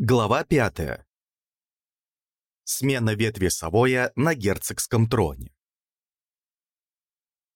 Глава 5. Смена ветви Савоя на герцогском троне.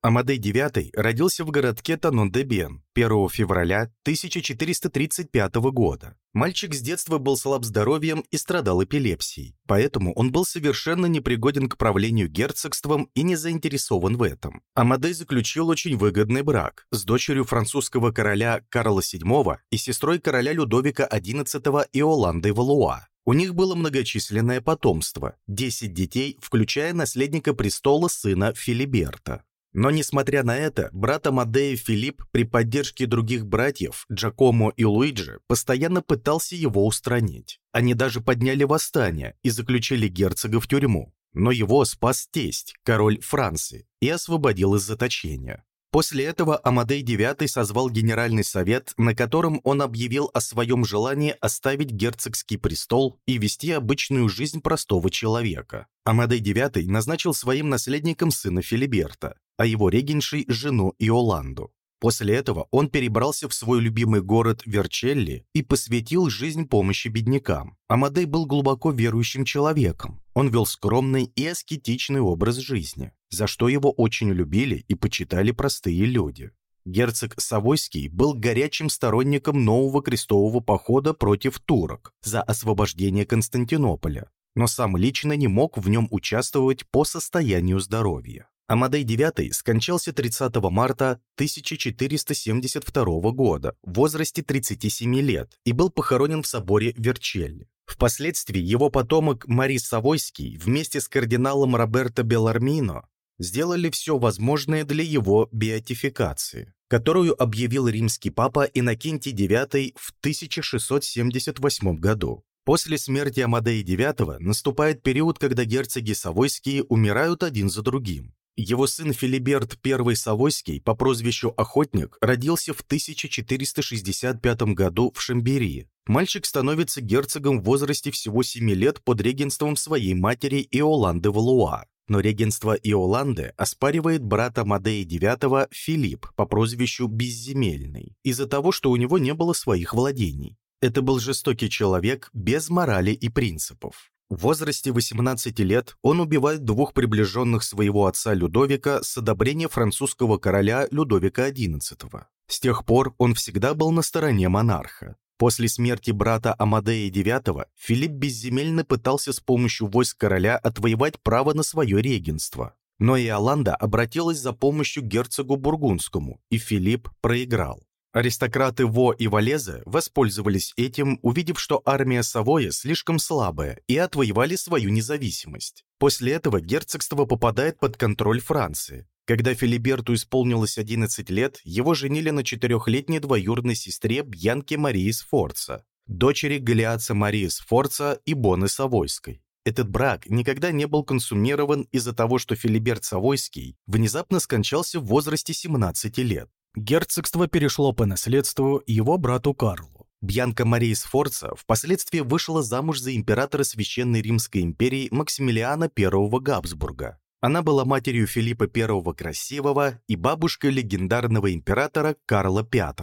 Амадей IX родился в городке Танон-де-Бен 1 февраля 1435 года. Мальчик с детства был слаб здоровьем и страдал эпилепсией, поэтому он был совершенно непригоден к правлению герцогством и не заинтересован в этом. Амадей заключил очень выгодный брак с дочерью французского короля Карла VII и сестрой короля Людовика XI Иоландой Валуа. У них было многочисленное потомство – 10 детей, включая наследника престола сына Филиберта. Но, несмотря на это, брат Амадея Филипп при поддержке других братьев, Джакомо и Луиджи, постоянно пытался его устранить. Они даже подняли восстание и заключили герцога в тюрьму. Но его спас тесть, король Франции, и освободил из заточения. После этого Амадей IX созвал Генеральный совет, на котором он объявил о своем желании оставить герцогский престол и вести обычную жизнь простого человека. Амадей IX назначил своим наследником сына Филиберта, а его регеншей – жену Иоланду. После этого он перебрался в свой любимый город Верчелли и посвятил жизнь помощи беднякам. Амадей был глубоко верующим человеком. Он вел скромный и аскетичный образ жизни, за что его очень любили и почитали простые люди. Герцог Савойский был горячим сторонником нового крестового похода против турок за освобождение Константинополя, но сам лично не мог в нем участвовать по состоянию здоровья. Амадей IX скончался 30 марта 1472 года в возрасте 37 лет и был похоронен в соборе Верчелли. Впоследствии его потомок Марис Савойский вместе с кардиналом Роберто Белармино сделали все возможное для его беатификации, которую объявил римский папа Иннокентий IX в 1678 году. После смерти Амадея IX наступает период, когда герцоги Савойские умирают один за другим. Его сын Филиберт I Савойский по прозвищу Охотник родился в 1465 году в Шамберии. Мальчик становится герцогом в возрасте всего 7 лет под регенством своей матери Иоланды Валуа. Но регенство Иоланды оспаривает брата Мадея IX Филипп по прозвищу Безземельный, из-за того, что у него не было своих владений. Это был жестокий человек без морали и принципов. В возрасте 18 лет он убивает двух приближенных своего отца Людовика с одобрения французского короля Людовика XI. С тех пор он всегда был на стороне монарха. После смерти брата Амадея IX Филипп безземельно пытался с помощью войск короля отвоевать право на свое регенство. Но Иоланда обратилась за помощью герцогу Бургундскому, и Филипп проиграл. Аристократы Во и Валеза воспользовались этим, увидев, что армия Савоя слишком слабая, и отвоевали свою независимость. После этого герцогство попадает под контроль Франции. Когда Филиберту исполнилось 11 лет, его женили на четырехлетней двоюродной сестре Бьянке Марии Сфорца, дочери Галиаца Марии Сфорца и Боны Савойской. Этот брак никогда не был консумирован из-за того, что Филиберт Савойский внезапно скончался в возрасте 17 лет. Герцогство перешло по наследству его брату Карлу. Бьянка Мария Сфорца впоследствии вышла замуж за императора Священной Римской империи Максимилиана I Габсбурга. Она была матерью Филиппа I Красивого и бабушкой легендарного императора Карла V.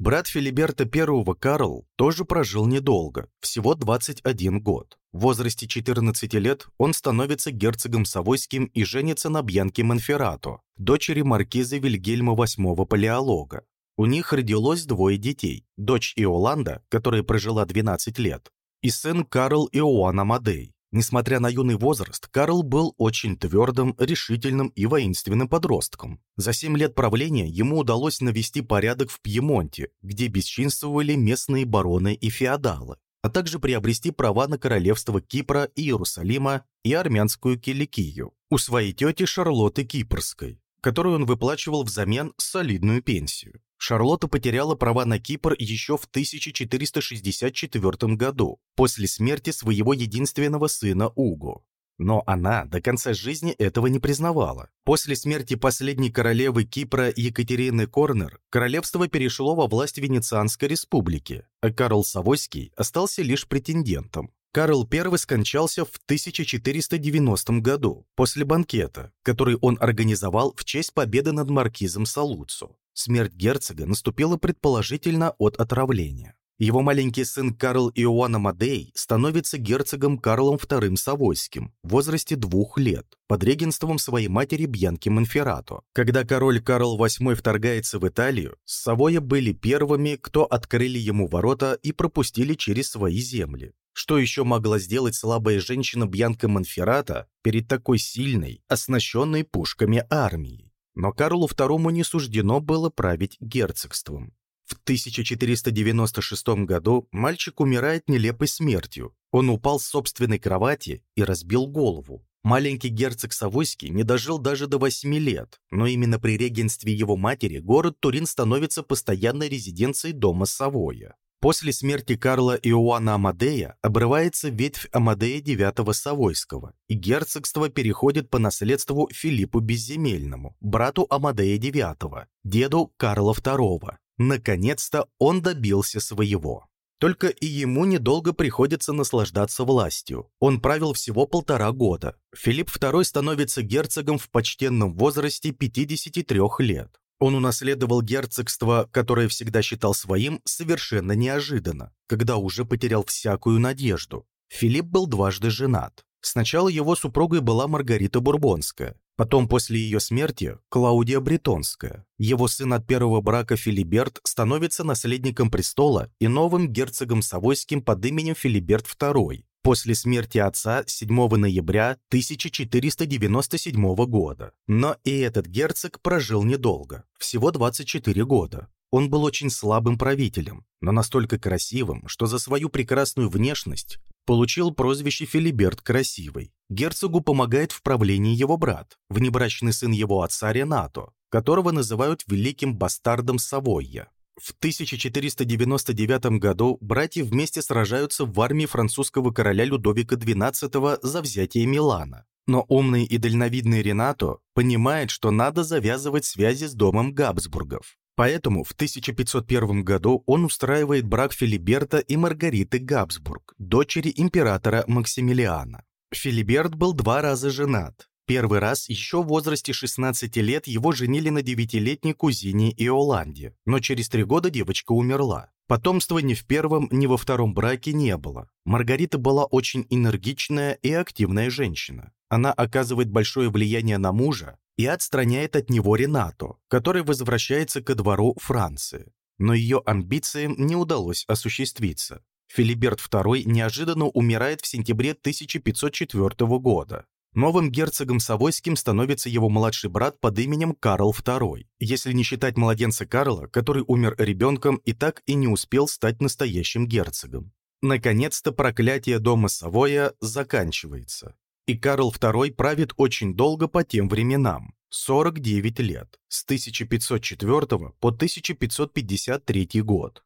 Брат Филиберта I Карл тоже прожил недолго, всего 21 год. В возрасте 14 лет он становится герцогом Савойским и женится на Бьянке Монферрато, дочери маркиза Вильгельма VIII Палеолога. У них родилось двое детей, дочь Иоланда, которая прожила 12 лет, и сын Карл Иоанн Амадей. Несмотря на юный возраст, Карл был очень твердым, решительным и воинственным подростком. За семь лет правления ему удалось навести порядок в Пьемонте, где бесчинствовали местные бароны и феодалы, а также приобрести права на королевство Кипра и Иерусалима и армянскую Киликию у своей тети Шарлотты Кипрской, которую он выплачивал взамен солидную пенсию. Шарлотта потеряла права на Кипр еще в 1464 году, после смерти своего единственного сына Уго. Но она до конца жизни этого не признавала. После смерти последней королевы Кипра Екатерины Корнер королевство перешло во власть Венецианской республики, а Карл Савойский остался лишь претендентом. Карл I скончался в 1490 году, после банкета, который он организовал в честь победы над маркизом Салуцо. Смерть герцога наступила предположительно от отравления. Его маленький сын Карл Иоанн Амадей становится герцогом Карлом II Савойским в возрасте двух лет под регенством своей матери Бьянки Монферрато. Когда король Карл VIII вторгается в Италию, Савоя были первыми, кто открыли ему ворота и пропустили через свои земли. Что еще могла сделать слабая женщина Бьянка Монферрато перед такой сильной, оснащенной пушками армией? Но Карлу II не суждено было править герцогством. В 1496 году мальчик умирает нелепой смертью. Он упал с собственной кровати и разбил голову. Маленький герцог Савойский не дожил даже до 8 лет, но именно при регенстве его матери город Турин становится постоянной резиденцией дома Савоя. После смерти Карла Иоанна Амадея обрывается ветвь Амадея IX Савойского, и герцогство переходит по наследству Филиппу Безземельному, брату Амадея IX, деду Карла II. Наконец-то он добился своего. Только и ему недолго приходится наслаждаться властью. Он правил всего полтора года. Филипп II становится герцогом в почтенном возрасте 53 лет. Он унаследовал герцогство, которое всегда считал своим, совершенно неожиданно, когда уже потерял всякую надежду. Филипп был дважды женат. Сначала его супругой была Маргарита Бурбонская, потом после ее смерти Клаудия Бретонская. Его сын от первого брака Филиберт становится наследником престола и новым герцогом Савойским под именем Филиберт II после смерти отца 7 ноября 1497 года. Но и этот герцог прожил недолго, всего 24 года. Он был очень слабым правителем, но настолько красивым, что за свою прекрасную внешность получил прозвище Филиберт Красивый. Герцогу помогает в правлении его брат, внебрачный сын его отца Ренато, которого называют великим бастардом Савойя. В 1499 году братья вместе сражаются в армии французского короля Людовика XII за взятие Милана. Но умный и дальновидный Ренато понимает, что надо завязывать связи с домом Габсбургов. Поэтому в 1501 году он устраивает брак Филиберта и Маргариты Габсбург, дочери императора Максимилиана. Филиберт был два раза женат. Первый раз еще в возрасте 16 лет его женили на девятилетней кузине Иоланде, но через три года девочка умерла. Потомства ни в первом, ни во втором браке не было. Маргарита была очень энергичная и активная женщина. Она оказывает большое влияние на мужа и отстраняет от него Ренато, который возвращается ко двору Франции. Но ее амбициям не удалось осуществиться. Филиберт II неожиданно умирает в сентябре 1504 года. Новым герцогом Савойским становится его младший брат под именем Карл II, если не считать младенца Карла, который умер ребенком и так и не успел стать настоящим герцогом. Наконец-то проклятие дома Савоя заканчивается и Карл II правит очень долго по тем временам – 49 лет, с 1504 по 1553 год.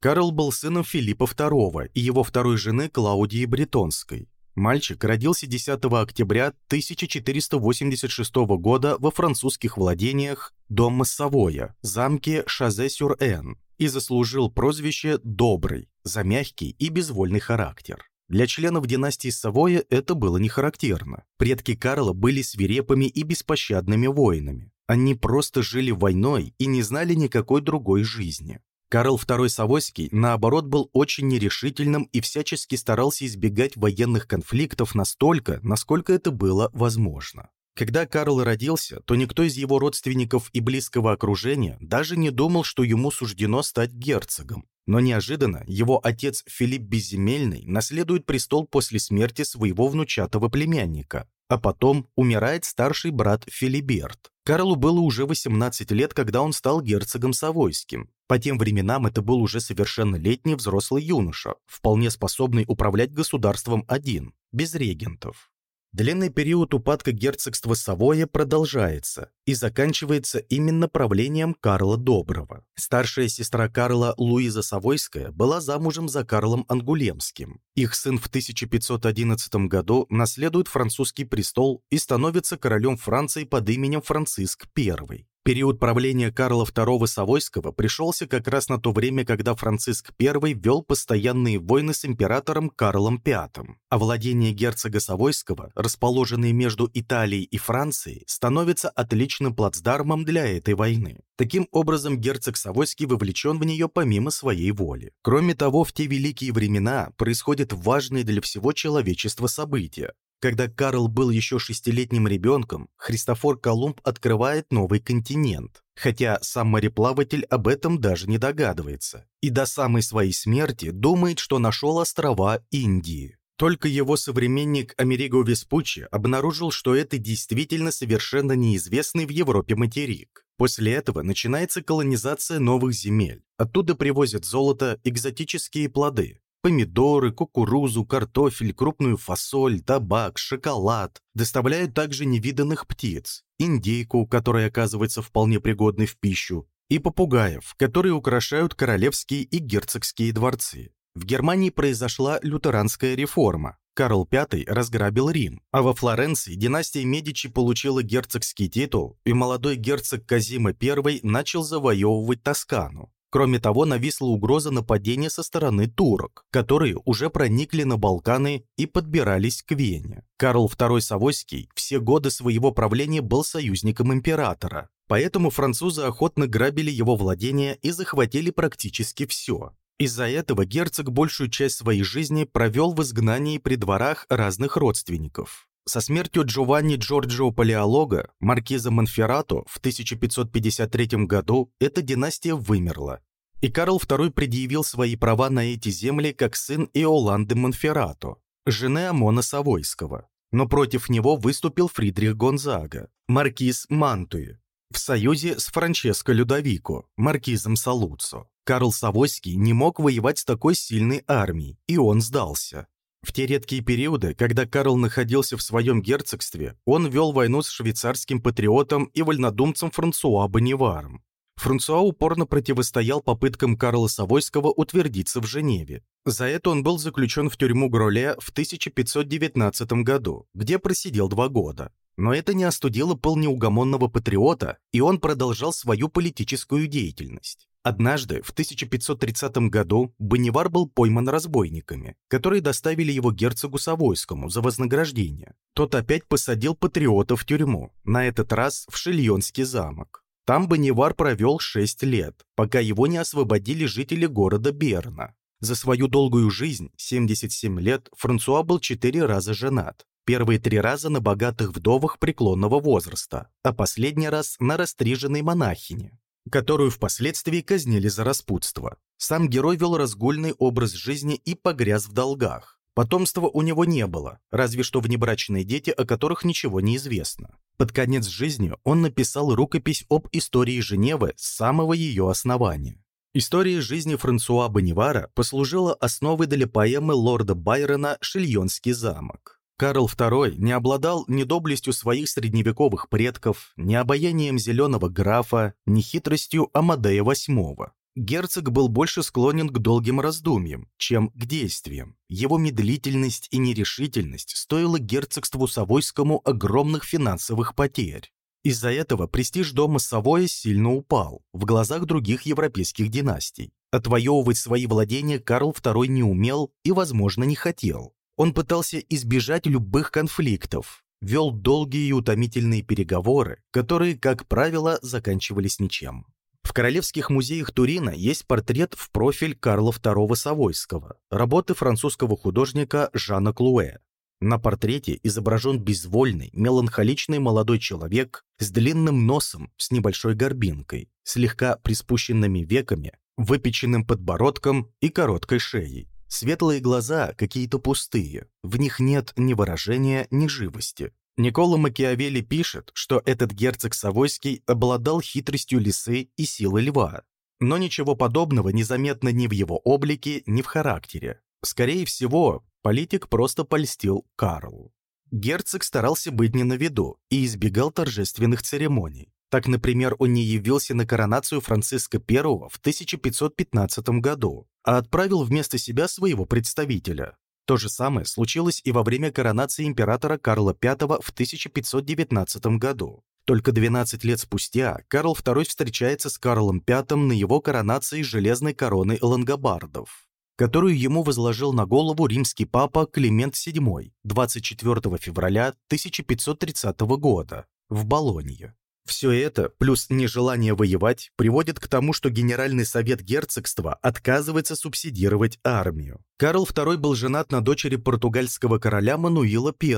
Карл был сыном Филиппа II и его второй жены Клаудии Бретонской. Мальчик родился 10 октября 1486 года во французских владениях дома Савоя, замке Шазе-сюр-Эн, и заслужил прозвище «Добрый» за мягкий и безвольный характер. Для членов династии Савоя это было не характерно. Предки Карла были свирепыми и беспощадными воинами. Они просто жили войной и не знали никакой другой жизни. Карл II Савойский, наоборот, был очень нерешительным и всячески старался избегать военных конфликтов настолько, насколько это было возможно. Когда Карл родился, то никто из его родственников и близкого окружения даже не думал, что ему суждено стать герцогом. Но неожиданно его отец Филипп Безземельный наследует престол после смерти своего внучатого племянника, а потом умирает старший брат Филиберт. Карлу было уже 18 лет, когда он стал герцогом Савойским. По тем временам это был уже совершеннолетний взрослый юноша, вполне способный управлять государством один, без регентов. Длинный период упадка герцогства Савоя продолжается и заканчивается именно правлением Карла Доброго. Старшая сестра Карла Луиза Савойская была замужем за Карлом Ангулемским. Их сын в 1511 году наследует французский престол и становится королем Франции под именем Франциск I. Период правления Карла II Савойского пришелся как раз на то время, когда Франциск I вел постоянные войны с императором Карлом V, а владения герцога Савойского, расположенные между Италией и Францией, становятся отличным плацдармом для этой войны. Таким образом, герцог Савойский вовлечен в нее помимо своей воли. Кроме того, в те великие времена происходят важные для всего человечества события, когда Карл был еще шестилетним ребенком, Христофор Колумб открывает новый континент, хотя сам мореплаватель об этом даже не догадывается, и до самой своей смерти думает, что нашел острова Индии. Только его современник Америго Веспуччи обнаружил, что это действительно совершенно неизвестный в Европе материк. После этого начинается колонизация новых земель. Оттуда привозят золото, экзотические плоды, Помидоры, кукурузу, картофель, крупную фасоль, табак, шоколад. Доставляют также невиданных птиц, индейку, которая оказывается вполне пригодной в пищу, и попугаев, которые украшают королевские и герцогские дворцы. В Германии произошла лютеранская реформа. Карл V разграбил Рим, а во Флоренции династия Медичи получила герцогский титул, и молодой герцог Казима I начал завоевывать Тоскану. Кроме того, нависла угроза нападения со стороны турок, которые уже проникли на Балканы и подбирались к Вене. Карл II Савойский все годы своего правления был союзником императора, поэтому французы охотно грабили его владения и захватили практически все. Из-за этого герцог большую часть своей жизни провел в изгнании при дворах разных родственников. Со смертью Джованни Джорджио Палеолога, маркиза Монферрато, в 1553 году эта династия вымерла, и Карл II предъявил свои права на эти земли как сын Иоланды Монферрато, жены Амона Савойского. Но против него выступил Фридрих Гонзага, маркиз Мантуи, в союзе с Франческо Людовико, маркизом Салуццо. Карл Савойский не мог воевать с такой сильной армией, и он сдался. В те редкие периоды, когда Карл находился в своем герцогстве, он вел войну с швейцарским патриотом и вольнодумцем Франсуа Бониваром. Франсуа упорно противостоял попыткам Карла Савойского утвердиться в Женеве. За это он был заключен в тюрьму Гроле в 1519 году, где просидел два года. Но это не остудило пыл неугомонного патриота, и он продолжал свою политическую деятельность. Однажды, в 1530 году, Бонневар был пойман разбойниками, которые доставили его герцогу Савойскому за вознаграждение. Тот опять посадил патриота в тюрьму, на этот раз в Шильонский замок. Там Бонневар провел 6 лет, пока его не освободили жители города Берна. За свою долгую жизнь, 77 лет, Франсуа был четыре раза женат. Первые три раза на богатых вдовах преклонного возраста, а последний раз на растриженной монахине которую впоследствии казнили за распутство. Сам герой вел разгульный образ жизни и погряз в долгах. Потомства у него не было, разве что внебрачные дети, о которых ничего не известно. Под конец жизни он написал рукопись об истории Женевы с самого ее основания. История жизни Франсуа Бонивара послужила основой для поэмы лорда Байрона «Шильонский замок». Карл II не обладал ни доблестью своих средневековых предков, ни обаянием зеленого графа, ни хитростью Амадея VIII. Герцог был больше склонен к долгим раздумьям, чем к действиям. Его медлительность и нерешительность стоило герцогству Савойскому огромных финансовых потерь. Из-за этого престиж дома Савоя сильно упал в глазах других европейских династий. Отвоевывать свои владения Карл II не умел и, возможно, не хотел. Он пытался избежать любых конфликтов, вел долгие и утомительные переговоры, которые, как правило, заканчивались ничем. В Королевских музеях Турина есть портрет в профиль Карла II Савойского, работы французского художника Жана Клуэ. На портрете изображен безвольный, меланхоличный молодой человек с длинным носом, с небольшой горбинкой, слегка приспущенными веками, выпеченным подбородком и короткой шеей. Светлые глаза какие-то пустые, в них нет ни выражения, ни живости. Никола Макиавелли пишет, что этот герцог Савойский обладал хитростью лисы и силой льва. Но ничего подобного незаметно ни в его облике, ни в характере. Скорее всего, политик просто польстил Карлу. Герцог старался быть не на виду и избегал торжественных церемоний. Так, например, он не явился на коронацию Франциска I в 1515 году, а отправил вместо себя своего представителя. То же самое случилось и во время коронации императора Карла V в 1519 году. Только 12 лет спустя Карл II встречается с Карлом V на его коронации железной короны лангобардов которую ему возложил на голову римский папа Климент VII 24 февраля 1530 года в Болонье. Все это, плюс нежелание воевать, приводит к тому, что Генеральный совет герцогства отказывается субсидировать армию. Карл II был женат на дочери португальского короля Мануила I,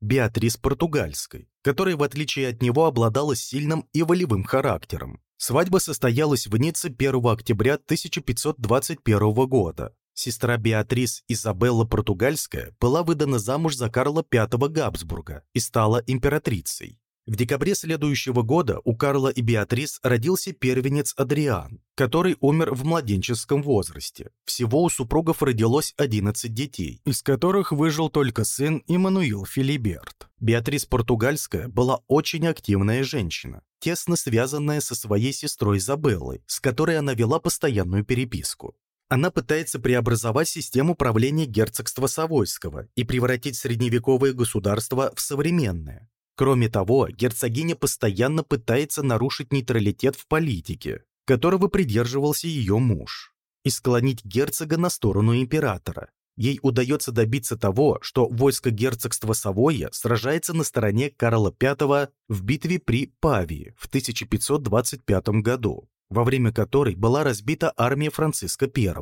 Беатрис Португальской, которая, в отличие от него, обладала сильным и волевым характером. Свадьба состоялась в Ницце 1 октября 1521 года. Сестра Беатрис Изабелла Португальская была выдана замуж за Карла V Габсбурга и стала императрицей. В декабре следующего года у Карла и Беатрис родился первенец Адриан, который умер в младенческом возрасте. Всего у супругов родилось 11 детей, из которых выжил только сын Иммануил Филиберт. Беатрис Португальская была очень активная женщина, тесно связанная со своей сестрой Изабеллой, с которой она вела постоянную переписку. Она пытается преобразовать систему правления герцогства Савойского и превратить средневековое государство в современное. Кроме того, герцогиня постоянно пытается нарушить нейтралитет в политике, которого придерживался ее муж, и склонить герцога на сторону императора. Ей удается добиться того, что войско герцогства Савойя сражается на стороне Карла V в битве при Павии в 1525 году, во время которой была разбита армия Франциска I.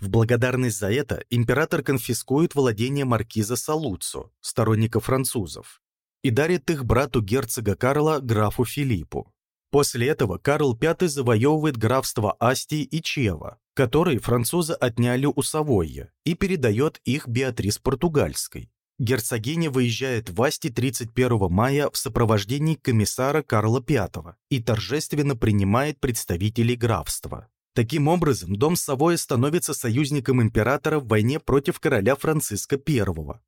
В благодарность за это император конфискует владения маркиза Салуцо, сторонника французов, и дарит их брату герцога Карла графу Филиппу. После этого Карл V завоевывает графство Астии и Чева, которые французы отняли у Савойя, и передает их Беатрис Португальской. Герцогиня выезжает в Асти 31 мая в сопровождении комиссара Карла V и торжественно принимает представителей графства. Таким образом, дом Савоя становится союзником императора в войне против короля Франциска I,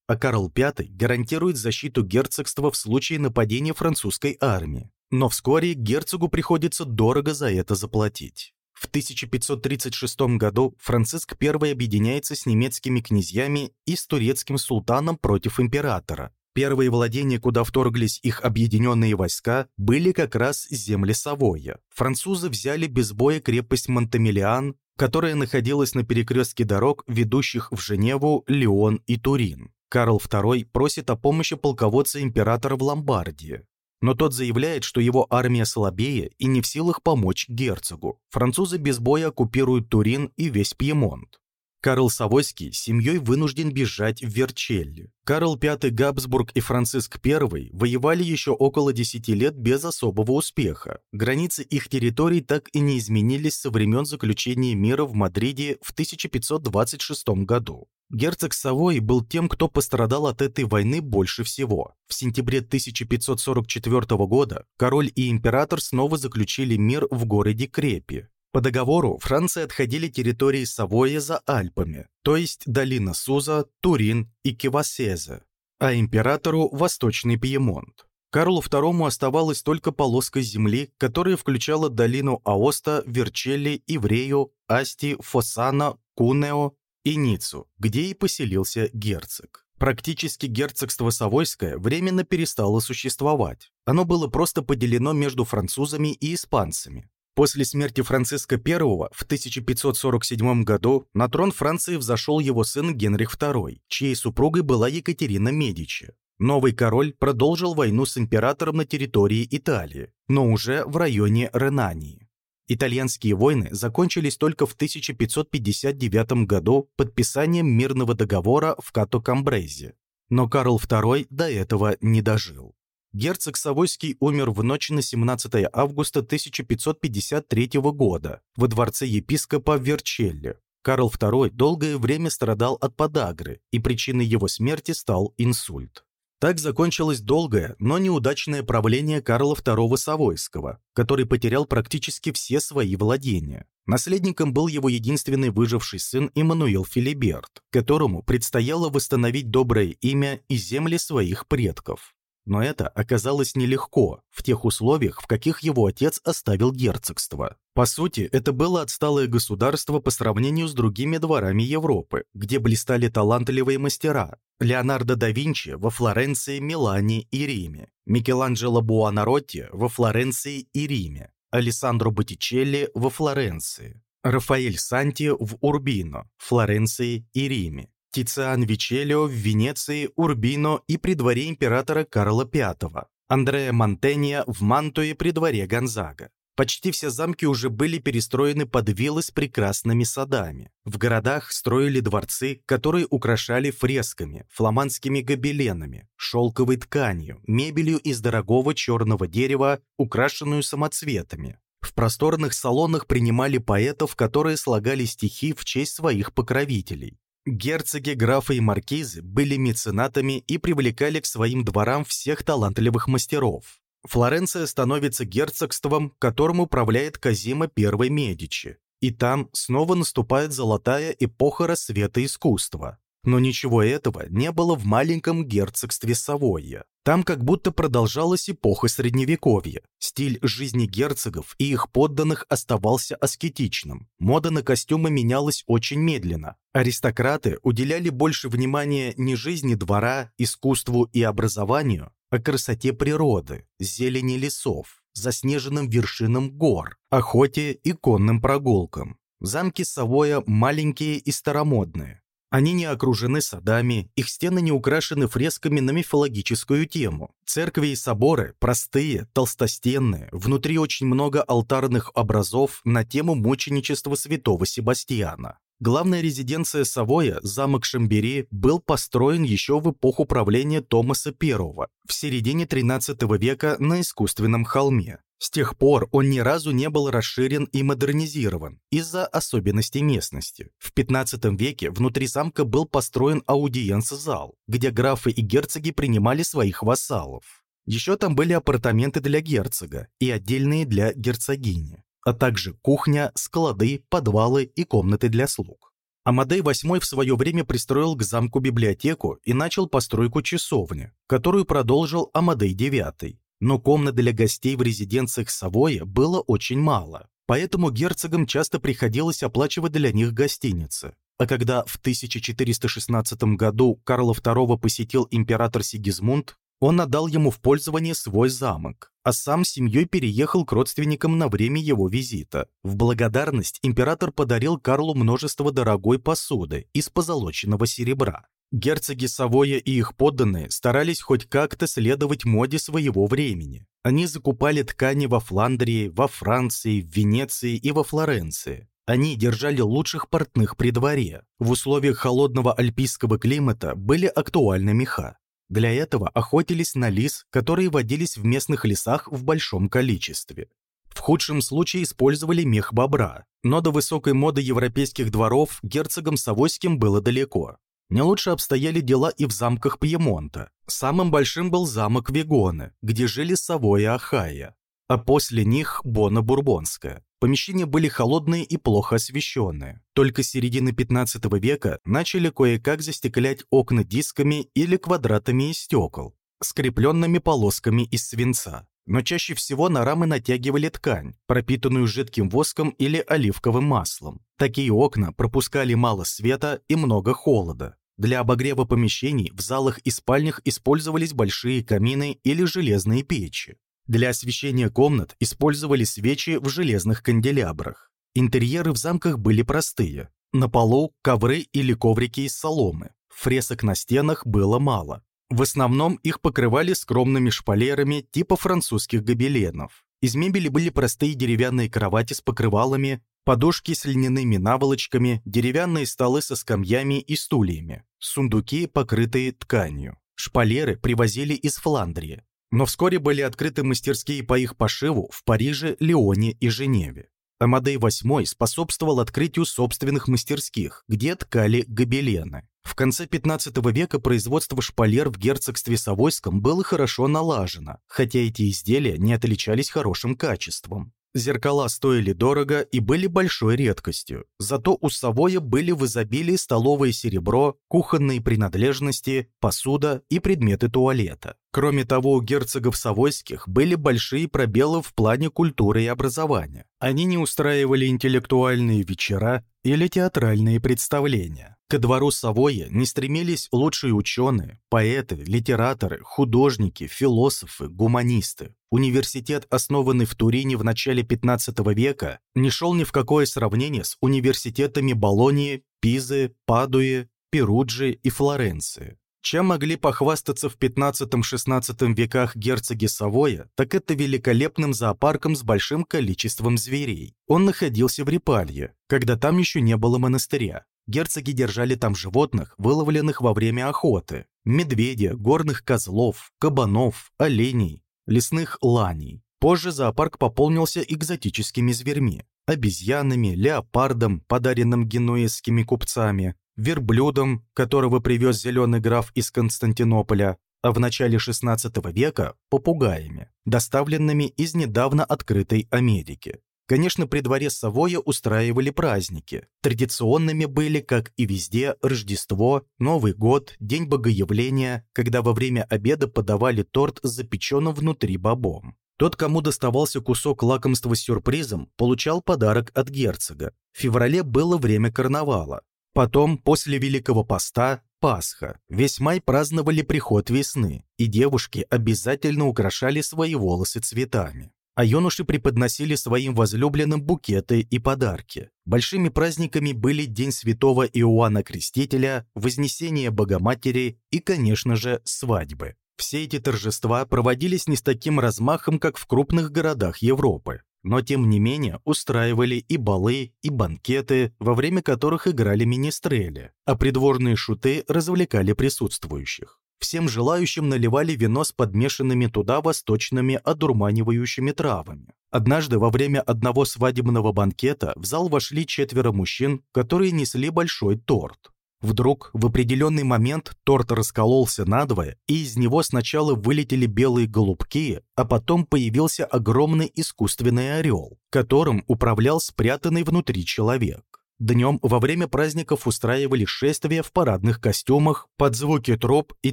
а Карл V гарантирует защиту герцогства в случае нападения французской армии. Но вскоре герцогу приходится дорого за это заплатить. В 1536 году Франциск I объединяется с немецкими князьями и с турецким султаном против императора, Первые владения, куда вторглись их объединенные войска, были как раз земли Савоя. Французы взяли без боя крепость Монтамелиан, которая находилась на перекрестке дорог, ведущих в Женеву, Лион и Турин. Карл II просит о помощи полководца императора в Ломбардии. Но тот заявляет, что его армия слабее и не в силах помочь герцогу. Французы без боя оккупируют Турин и весь Пьемонт. Карл Савойский семьей вынужден бежать в Верчелли. Карл V Габсбург и Франциск I воевали еще около 10 лет без особого успеха. Границы их территорий так и не изменились со времен заключения мира в Мадриде в 1526 году. Герцог Савой был тем, кто пострадал от этой войны больше всего. В сентябре 1544 года король и император снова заключили мир в городе Крепи. По договору Франции отходили территории Савоя за Альпами, то есть долина Суза, Турин и Кивасезе, а императору – Восточный Пьемонт. Карлу II оставалась только полоска земли, которая включала долину Аоста, Верчелли, Иврею, Асти, Фосана, Кунео и Ниццу, где и поселился герцог. Практически герцогство Савойское временно перестало существовать. Оно было просто поделено между французами и испанцами. После смерти Франциска I в 1547 году на трон Франции взошел его сын Генрих II, чьей супругой была Екатерина Медичи. Новый король продолжил войну с императором на территории Италии, но уже в районе Ренании. Итальянские войны закончились только в 1559 году подписанием мирного договора в Като-Камбрезе, но Карл II до этого не дожил. Герцог Савойский умер в ночь на 17 августа 1553 года во дворце епископа Верчелли. Карл II долгое время страдал от подагры, и причиной его смерти стал инсульт. Так закончилось долгое, но неудачное правление Карла II Савойского, который потерял практически все свои владения. Наследником был его единственный выживший сын Иммануил Филиберт, которому предстояло восстановить доброе имя и земли своих предков. Но это оказалось нелегко в тех условиях, в каких его отец оставил герцогство. По сути, это было отсталое государство по сравнению с другими дворами Европы, где блистали талантливые мастера. Леонардо да Винчи во Флоренции, Милане и Риме, Микеланджело Буонаротти во Флоренции и Риме, Алессандро Боттичелли во Флоренции, Рафаэль Санти в Урбино, Флоренции и Риме, Тициан Вичелио в Венеции, Урбино и при дворе императора Карла V, Андреа Монтенья в Мантуе при дворе Гонзага. Почти все замки уже были перестроены под виллы с прекрасными садами. В городах строили дворцы, которые украшали фресками, фламандскими гобеленами, шелковой тканью, мебелью из дорогого черного дерева, украшенную самоцветами. В просторных салонах принимали поэтов, которые слагали стихи в честь своих покровителей. Герцоги, графы и маркизы были меценатами и привлекали к своим дворам всех талантливых мастеров. Флоренция становится герцогством, которым управляет Казима I Медичи. И там снова наступает золотая эпоха рассвета искусства. Но ничего этого не было в маленьком герцогстве Савойя. Там как будто продолжалась эпоха Средневековья. Стиль жизни герцогов и их подданных оставался аскетичным. Мода на костюмы менялась очень медленно. Аристократы уделяли больше внимания не жизни двора, искусству и образованию, а красоте природы, зелени лесов, заснеженным вершинам гор, охоте и конным прогулкам. Замки Савоя маленькие и старомодные, они не окружены садами, их стены не украшены фресками на мифологическую тему. Церкви и соборы простые, толстостенные, внутри очень много алтарных образов на тему мученичества святого Себастьяна. Главная резиденция Савоя, замок Шамбери, был построен еще в эпоху правления Томаса I в середине XIII века на искусственном холме. С тех пор он ни разу не был расширен и модернизирован из-за особенностей местности. В 15 веке внутри замка был построен аудиенц-зал, где графы и герцоги принимали своих вассалов. Еще там были апартаменты для герцога и отдельные для герцогини, а также кухня, склады, подвалы и комнаты для слуг. Амадей VIII в свое время пристроил к замку библиотеку и начал постройку часовни, которую продолжил Амадей IX но комнат для гостей в резиденциях Савоя было очень мало, поэтому герцогам часто приходилось оплачивать для них гостиницы. А когда в 1416 году Карла II посетил император Сигизмунд, он отдал ему в пользование свой замок, а сам с семьей переехал к родственникам на время его визита. В благодарность император подарил Карлу множество дорогой посуды из позолоченного серебра. Герцоги Савоя и их подданные старались хоть как-то следовать моде своего времени. Они закупали ткани во Фландрии, во Франции, в Венеции и во Флоренции. Они держали лучших портных при дворе. В условиях холодного альпийского климата были актуальны меха. Для этого охотились на лис, которые водились в местных лесах в большом количестве. В худшем случае использовали мех бобра, но до высокой моды европейских дворов герцогам Савойским было далеко. Не лучше обстояли дела и в замках Пьемонта. Самым большим был замок Вегоны, где жили Савоя Ахая, а после них Бона Бурбонская. Помещения были холодные и плохо освещенные. Только с середины 15 века начали кое-как застеклять окна дисками или квадратами из стекол, скрепленными полосками из свинца. Но чаще всего на рамы натягивали ткань, пропитанную жидким воском или оливковым маслом. Такие окна пропускали мало света и много холода. Для обогрева помещений в залах и спальнях использовались большие камины или железные печи. Для освещения комнат использовали свечи в железных канделябрах. Интерьеры в замках были простые. На полу ковры или коврики из соломы. Фресок на стенах было мало. В основном их покрывали скромными шпалерами типа французских гобеленов. Из мебели были простые деревянные кровати с покрывалами, подушки с льняными наволочками, деревянные столы со скамьями и стульями, сундуки, покрытые тканью. Шпалеры привозили из Фландрии, но вскоре были открыты мастерские по их пошиву в Париже, Лионе и Женеве. Амадей VIII способствовал открытию собственных мастерских, где ткали гобелены. В конце 15 века производство шпалер в герцогстве Савойском было хорошо налажено, хотя эти изделия не отличались хорошим качеством. Зеркала стоили дорого и были большой редкостью. Зато у Савоя были в изобилии столовое серебро, кухонные принадлежности, посуда и предметы туалета. Кроме того, у герцогов Савойских были большие пробелы в плане культуры и образования. Они не устраивали интеллектуальные вечера или театральные представления. Ко двору Савоя не стремились лучшие ученые, поэты, литераторы, художники, философы, гуманисты. Университет, основанный в Турине в начале 15 века, не шел ни в какое сравнение с университетами Болонии, Пизы, Падуи, Перуджи и Флоренции. Чем могли похвастаться в 15-16 веках герцоги Савоя, так это великолепным зоопарком с большим количеством зверей. Он находился в Репалье, когда там еще не было монастыря. Герцоги держали там животных, выловленных во время охоты. Медведя, горных козлов, кабанов, оленей, лесных ланей. Позже зоопарк пополнился экзотическими зверьми – обезьянами, леопардом, подаренным генуэзскими купцами, верблюдом, которого привез зеленый граф из Константинополя, а в начале XVI века – попугаями, доставленными из недавно открытой Америки. Конечно, при дворе Савоя устраивали праздники. Традиционными были, как и везде, Рождество, Новый год, День Богоявления, когда во время обеда подавали торт запеченным внутри бобом. Тот, кому доставался кусок лакомства с сюрпризом, получал подарок от герцога. В феврале было время карнавала. Потом, после Великого Поста, Пасха. Весь май праздновали приход весны, и девушки обязательно украшали свои волосы цветами а юноши преподносили своим возлюбленным букеты и подарки. Большими праздниками были День Святого Иоанна Крестителя, Вознесение Богоматери и, конечно же, свадьбы. Все эти торжества проводились не с таким размахом, как в крупных городах Европы, но тем не менее устраивали и балы, и банкеты, во время которых играли министрели, а придворные шуты развлекали присутствующих. Всем желающим наливали вино с подмешанными туда восточными одурманивающими травами. Однажды во время одного свадебного банкета в зал вошли четверо мужчин, которые несли большой торт. Вдруг, в определенный момент, торт раскололся надвое, и из него сначала вылетели белые голубки, а потом появился огромный искусственный орел, которым управлял спрятанный внутри человек. Днем во время праздников устраивали шествия в парадных костюмах под звуки троп и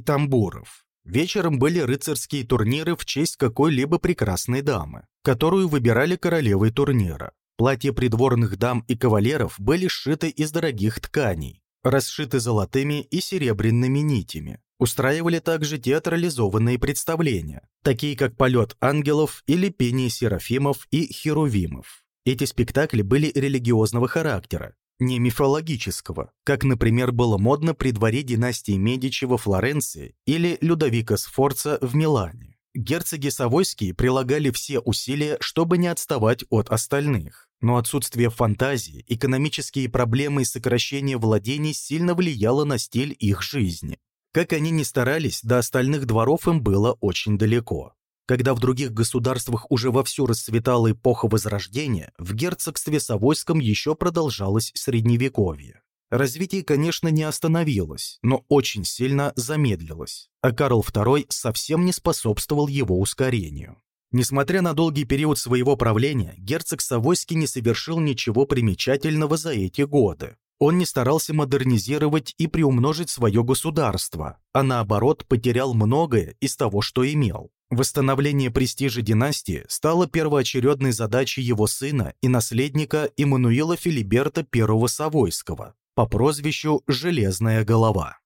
тамбуров. Вечером были рыцарские турниры в честь какой-либо прекрасной дамы, которую выбирали королевой турнира. Платья придворных дам и кавалеров были сшиты из дорогих тканей, расшиты золотыми и серебряными нитями. Устраивали также театрализованные представления, такие как «Полет ангелов» или «Пение серафимов» и «Херувимов». Эти спектакли были религиозного характера, не мифологического, как, например, было модно при дворе династии Медичи во Флоренции или Людовика Сфорца в Милане. Герцоги Савойские прилагали все усилия, чтобы не отставать от остальных. Но отсутствие фантазии, экономические проблемы и сокращение владений сильно влияло на стиль их жизни. Как они ни старались, до остальных дворов им было очень далеко. Когда в других государствах уже вовсю расцветала эпоха Возрождения, в герцогстве Савойском еще продолжалось Средневековье. Развитие, конечно, не остановилось, но очень сильно замедлилось, а Карл II совсем не способствовал его ускорению. Несмотря на долгий период своего правления, герцог Савойский не совершил ничего примечательного за эти годы. Он не старался модернизировать и приумножить свое государство, а наоборот потерял многое из того, что имел. Восстановление престижа династии стало первоочередной задачей его сына и наследника Иммануила Филиберта I Савойского по прозвищу «Железная голова».